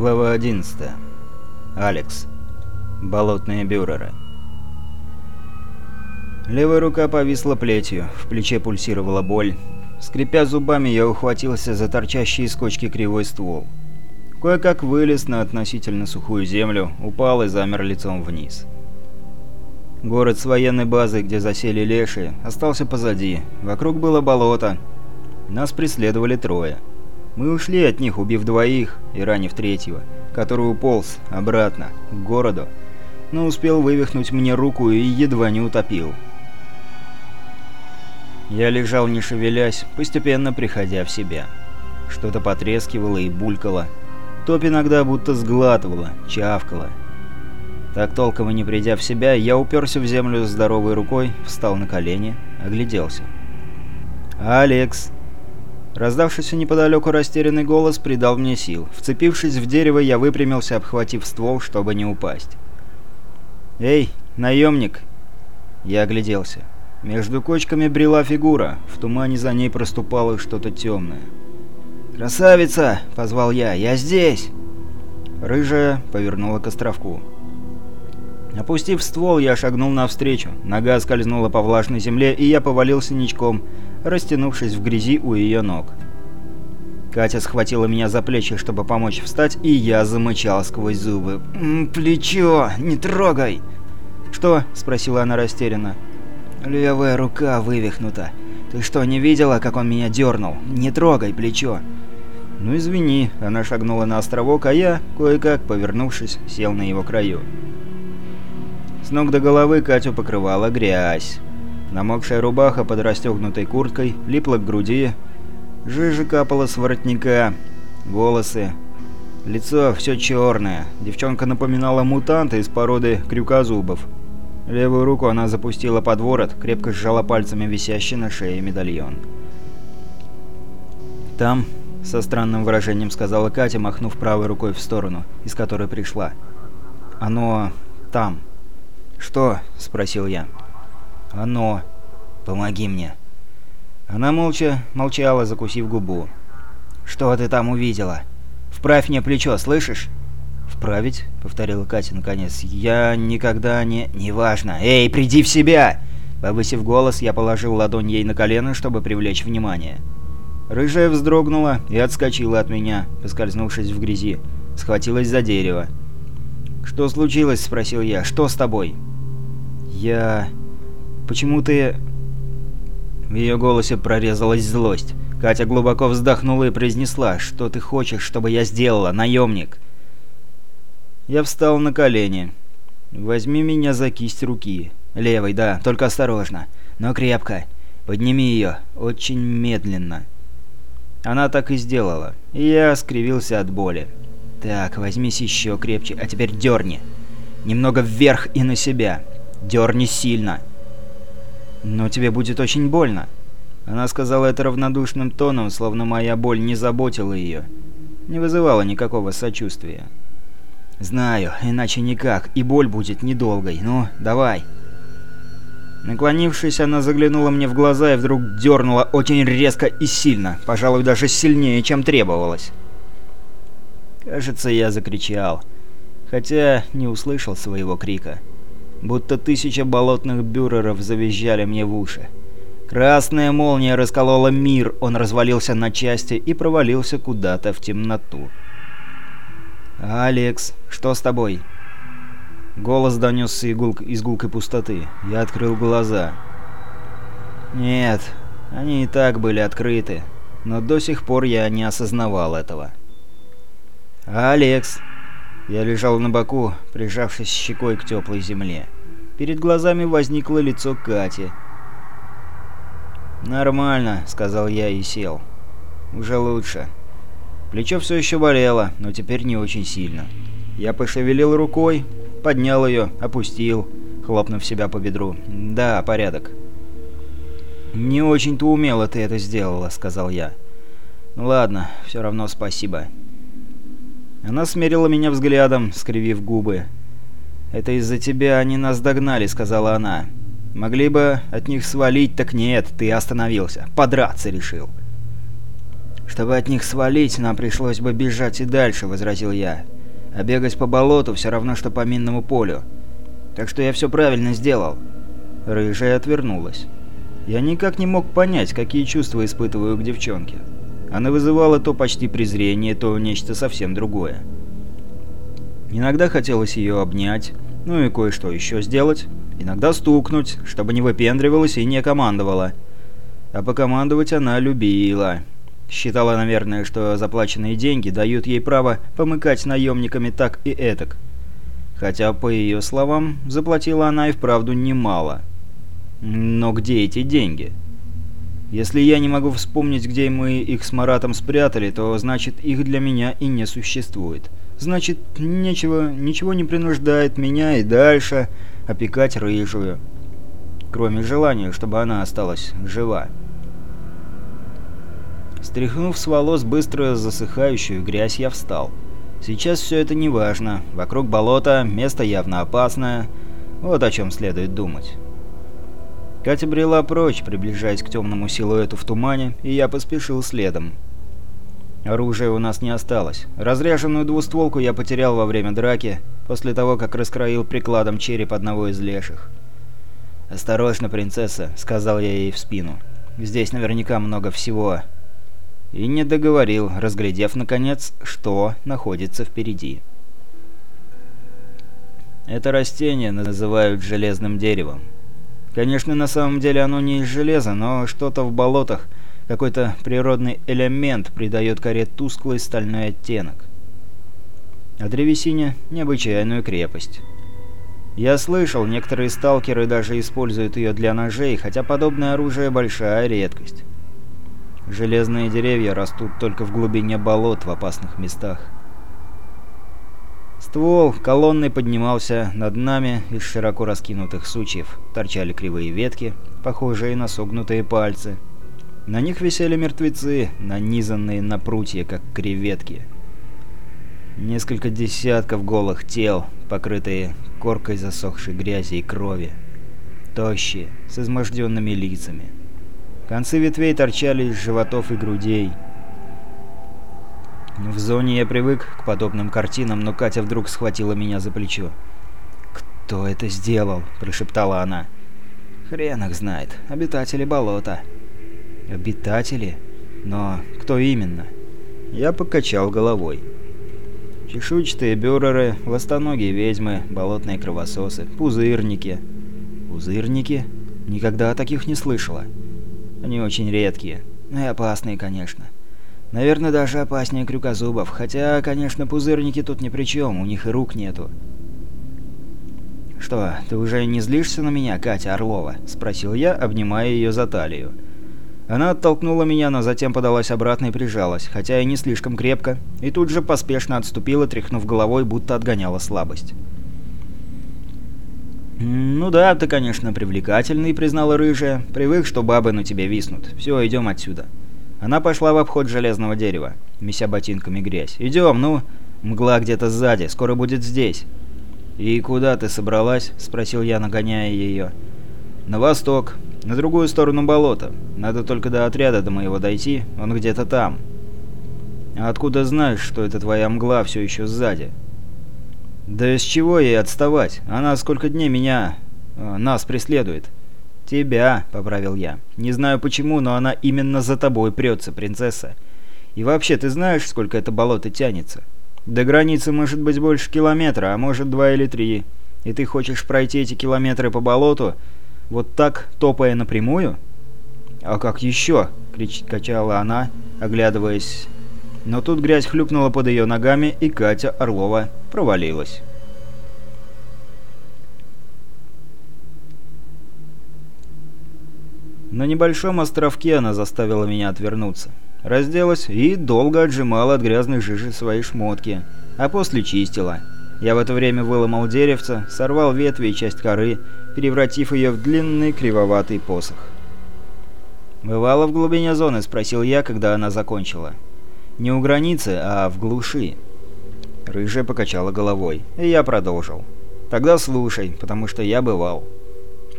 Глава 11. Алекс. Болотные бюреры. Левая рука повисла плетью, в плече пульсировала боль. Скрипя зубами, я ухватился за торчащий из кочки кривой ствол. Кое-как вылез на относительно сухую землю, упал и замер лицом вниз. Город с военной базой, где засели леши, остался позади. Вокруг было болото. Нас преследовали трое. Мы ушли от них, убив двоих и ранив третьего, который уполз обратно, к городу, но успел вывихнуть мне руку и едва не утопил. Я лежал не шевелясь, постепенно приходя в себя. Что-то потрескивало и булькало. Топ иногда будто сглатывала, чавкала. Так толком и не придя в себя, я уперся в землю здоровой рукой, встал на колени, огляделся. «Алекс!» Раздавшийся неподалеку растерянный голос придал мне сил. Вцепившись в дерево, я выпрямился, обхватив ствол, чтобы не упасть. «Эй, наемник!» Я огляделся. Между кочками брела фигура, в тумане за ней проступало что-то темное. «Красавица!» — позвал я. «Я здесь!» Рыжая повернула к островку. Опустив ствол, я шагнул навстречу. Нога скользнула по влажной земле, и я повалился ничком, растянувшись в грязи у ее ног. Катя схватила меня за плечи, чтобы помочь встать, и я замычал сквозь зубы. «Плечо! Не трогай!» «Что?» – спросила она растерянно. «Левая рука вывихнута. Ты что, не видела, как он меня дернул? Не трогай плечо!» «Ну извини», – она шагнула на островок, а я, кое-как повернувшись, сел на его краю. С ног до головы Катю покрывала грязь. Намокшая рубаха под расстегнутой курткой липла к груди. Жижа капала с воротника. Волосы. Лицо все черное. Девчонка напоминала мутанта из породы крюкозубов. Левую руку она запустила под ворот, крепко сжала пальцами висящий на шее медальон. «Там», — со странным выражением сказала Катя, махнув правой рукой в сторону, из которой пришла. «Оно... там». «Что?» — спросил я. «Оно. Помоги мне». Она молча молчала, закусив губу. «Что ты там увидела? Вправь мне плечо, слышишь?» «Вправить?» — повторила Катя наконец. «Я никогда не...» «Неважно. Эй, приди в себя!» Повысив голос, я положил ладонь ей на колено, чтобы привлечь внимание. Рыжая вздрогнула и отскочила от меня, поскользнувшись в грязи. Схватилась за дерево. «Что случилось?» — спросил я. «Что с тобой?» «Я...» Почему ты...» В ее голосе прорезалась злость. Катя глубоко вздохнула и произнесла, «Что ты хочешь, чтобы я сделала, наемник?» Я встал на колени. «Возьми меня за кисть руки. Левой, да, только осторожно. Но крепко. Подними ее. Очень медленно». Она так и сделала. И я скривился от боли. «Так, возьмись еще крепче, а теперь дерни. Немного вверх и на себя. Дерни сильно. «Но тебе будет очень больно». Она сказала это равнодушным тоном, словно моя боль не заботила ее. Не вызывала никакого сочувствия. «Знаю, иначе никак, и боль будет недолгой. Ну, давай». Наклонившись, она заглянула мне в глаза и вдруг дернула очень резко и сильно, пожалуй, даже сильнее, чем требовалось. Кажется, я закричал, хотя не услышал своего крика будто тысяча болотных бюреров завизжали мне в уши. Красная молния расколола мир, он развалился на части и провалился куда-то в темноту. «Алекс, что с тобой?» Голос донесся из гулкой пустоты. Я открыл глаза. Нет, они и так были открыты, но до сих пор я не осознавал этого. «Алекс!» Я лежал на боку, прижавшись щекой к теплой земле. Перед глазами возникло лицо Кати. «Нормально», — сказал я и сел. «Уже лучше». Плечо все еще болело, но теперь не очень сильно. Я пошевелил рукой, поднял ее, опустил, хлопнув себя по бедру. «Да, порядок». «Не очень-то умело ты это сделала», — сказал я. «Ну ладно, все равно спасибо». Она смерила меня взглядом, скривив губы. «Это из-за тебя они нас догнали», — сказала она. «Могли бы от них свалить, так нет, ты остановился. Подраться решил». «Чтобы от них свалить, нам пришлось бы бежать и дальше», — возразил я. «А бегать по болоту все равно, что по минному полю. Так что я все правильно сделал». Рыжая отвернулась. Я никак не мог понять, какие чувства испытываю к девчонке. Она вызывала то почти презрение, то нечто совсем другое. Иногда хотелось ее обнять, ну и кое-что еще сделать. Иногда стукнуть, чтобы не выпендривалась и не командовала. А покомандовать она любила. Считала, наверное, что заплаченные деньги дают ей право помыкать наемниками так и этак. Хотя, по ее словам, заплатила она и вправду немало. Но где эти деньги? Если я не могу вспомнить, где мы их с Маратом спрятали, то значит их для меня и не существует. Значит, ничего, ничего не принуждает меня и дальше опекать рыжую. Кроме желания, чтобы она осталась жива. Стряхнув с волос быстро засыхающую грязь, я встал. Сейчас все это не важно. Вокруг болота, место явно опасное. Вот о чем следует думать. Катя брела прочь, приближаясь к темному силуэту в тумане, и я поспешил следом. Оружия у нас не осталось. Разряженную двустволку я потерял во время драки, после того, как раскроил прикладом череп одного из леших. «Осторожно, принцесса», — сказал я ей в спину. «Здесь наверняка много всего». И не договорил, разглядев, наконец, что находится впереди. Это растение называют железным деревом. Конечно, на самом деле оно не из железа, но что-то в болотах, какой-то природный элемент придает коре тусклый стальной оттенок. А древесине – необычайную крепость. Я слышал, некоторые сталкеры даже используют ее для ножей, хотя подобное оружие – большая редкость. Железные деревья растут только в глубине болот в опасных местах. Ствол колонной поднимался над нами из широко раскинутых сучьев. Торчали кривые ветки, похожие на согнутые пальцы. На них висели мертвецы, нанизанные на прутья, как креветки. Несколько десятков голых тел, покрытые коркой засохшей грязи и крови. Тощие, с изможденными лицами. Концы ветвей торчали из животов и грудей. В зоне я привык к подобным картинам, но Катя вдруг схватила меня за плечо. «Кто это сделал?» – прошептала она. «Хрен их знает. Обитатели болота». «Обитатели? Но кто именно?» Я покачал головой. Чешуйчатые бюреры, ластоногие ведьмы, болотные кровососы, пузырники. Пузырники? Никогда о таких не слышала. Они очень редкие. И опасные, конечно. Наверное, даже опаснее крюкозубов. Хотя, конечно, пузырники тут ни при чем, у них и рук нету. «Что, ты уже не злишься на меня, Катя Орлова?» – спросил я, обнимая ее за талию. Она оттолкнула меня, но затем подалась обратно и прижалась, хотя и не слишком крепко, и тут же поспешно отступила, тряхнув головой, будто отгоняла слабость. «Ну да, ты, конечно, привлекательный», — признала рыжая. «Привык, что бабы на тебе виснут. Все, идем отсюда». Она пошла в обход железного дерева, меся ботинками грязь. «Идем, ну!» «Мгла где-то сзади, скоро будет здесь». «И куда ты собралась?» — спросил я, нагоняя ее. «На восток, на другую сторону болота. Надо только до отряда до моего дойти, он где-то там». «А откуда знаешь, что это твоя мгла все еще сзади?» «Да с чего ей отставать? Она сколько дней меня... Э, нас преследует». «Тебя», — поправил я. «Не знаю почему, но она именно за тобой прется, принцесса. И вообще, ты знаешь, сколько это болото тянется? До границы может быть больше километра, а может два или три. И ты хочешь пройти эти километры по болоту, вот так, топая напрямую?» «А как еще?» — крич качала она, оглядываясь. Но тут грязь хлюпнула под ее ногами, и Катя Орлова провалилась. На небольшом островке она заставила меня отвернуться. Разделась и долго отжимала от грязной жижи свои шмотки, а после чистила. Я в это время выломал деревце, сорвал ветви и часть коры, превратив ее в длинный кривоватый посох. «Бывало в глубине зоны?» – спросил я, когда она закончила. «Не у границы, а в глуши». Рыжая покачала головой, и я продолжил. «Тогда слушай, потому что я бывал».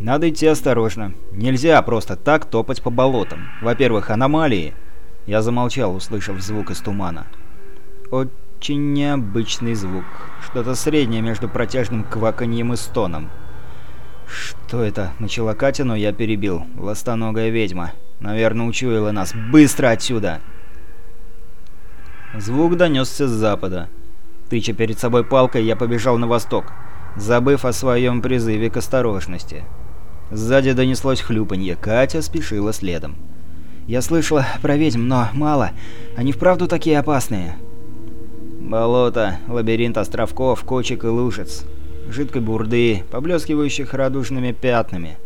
Надо идти осторожно. Нельзя просто так топать по болотам. Во-первых, аномалии. Я замолчал, услышав звук из тумана. Очень необычный звук. Что-то среднее между протяжным кваканьем и стоном. «Что это?» — начала Катя, но я перебил. «Ластоногая ведьма. Наверное, учуяла нас. Быстро отсюда!» Звук донесся с запада. Тыча перед собой палкой, я побежал на восток, забыв о своем призыве к осторожности. Сзади донеслось хлюпанье. Катя спешила следом. «Я слышала про ведьм, но мало. Они вправду такие опасные?» «Болото, лабиринт островков, кочек и лужиц жидкой бурды, поблескивающих радужными пятнами.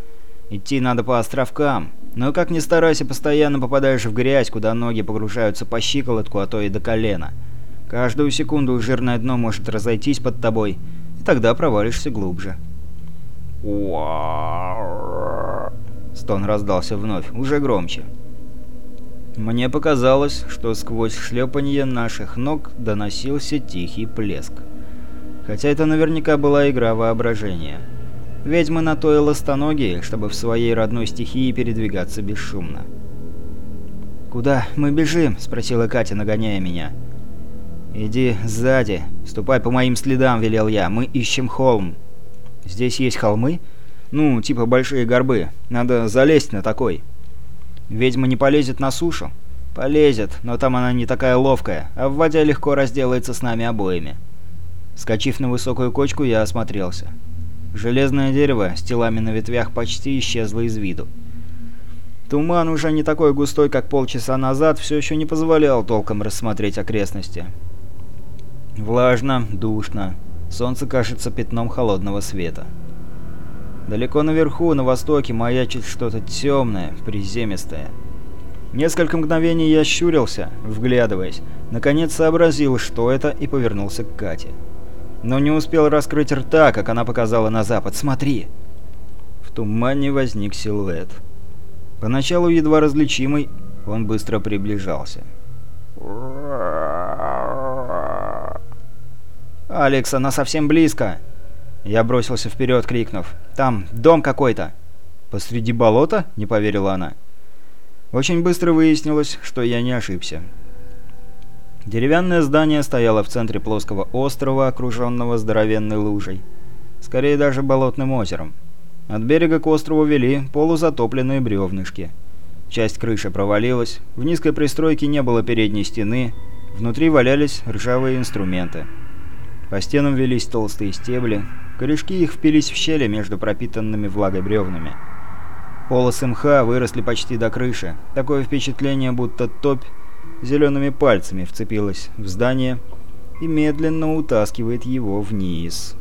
Идти надо по островкам, но как ни старайся, постоянно попадаешь в грязь, куда ноги погружаются по щиколотку, а то и до колена. Каждую секунду жирное дно может разойтись под тобой, и тогда провалишься глубже. Стон раздался вновь, уже громче. Мне показалось, что сквозь шлепанье наших ног доносился тихий плеск. Хотя это наверняка была игра воображения. Ведьмы на то и ластоногие, чтобы в своей родной стихии передвигаться бесшумно. «Куда мы бежим?» — спросила Катя, нагоняя меня. «Иди сзади. Ступай по моим следам», — велел я. «Мы ищем холм». «Здесь есть холмы?» «Ну, типа большие горбы. Надо залезть на такой». «Ведьма не полезет на сушу?» «Полезет, но там она не такая ловкая, а в воде легко разделается с нами обоими». Скочив на высокую кочку, я осмотрелся. Железное дерево с телами на ветвях почти исчезло из виду. Туман, уже не такой густой, как полчаса назад, все еще не позволял толком рассмотреть окрестности. Влажно, душно. Солнце кажется пятном холодного света. Далеко наверху, на востоке, маячит что-то темное, приземистое. Несколько мгновений я щурился, вглядываясь. Наконец сообразил, что это, и повернулся к Кате но не успел раскрыть рта, как она показала на запад. «Смотри!» В тумане возник силуэт. Поначалу едва различимый, он быстро приближался. «Алекс, она совсем близко!» Я бросился вперед, крикнув. «Там дом какой-то!» «Посреди болота?» — не поверила она. Очень быстро выяснилось, что я не ошибся. Деревянное здание стояло в центре плоского острова, окруженного здоровенной лужей. Скорее даже болотным озером. От берега к острову вели полузатопленные бревнышки. Часть крыши провалилась, в низкой пристройке не было передней стены, внутри валялись ржавые инструменты. По стенам велись толстые стебли, корешки их впились в щели между пропитанными влагой бревнами. Полосы мха выросли почти до крыши. Такое впечатление, будто топь зелеными пальцами вцепилась в здание и медленно утаскивает его вниз.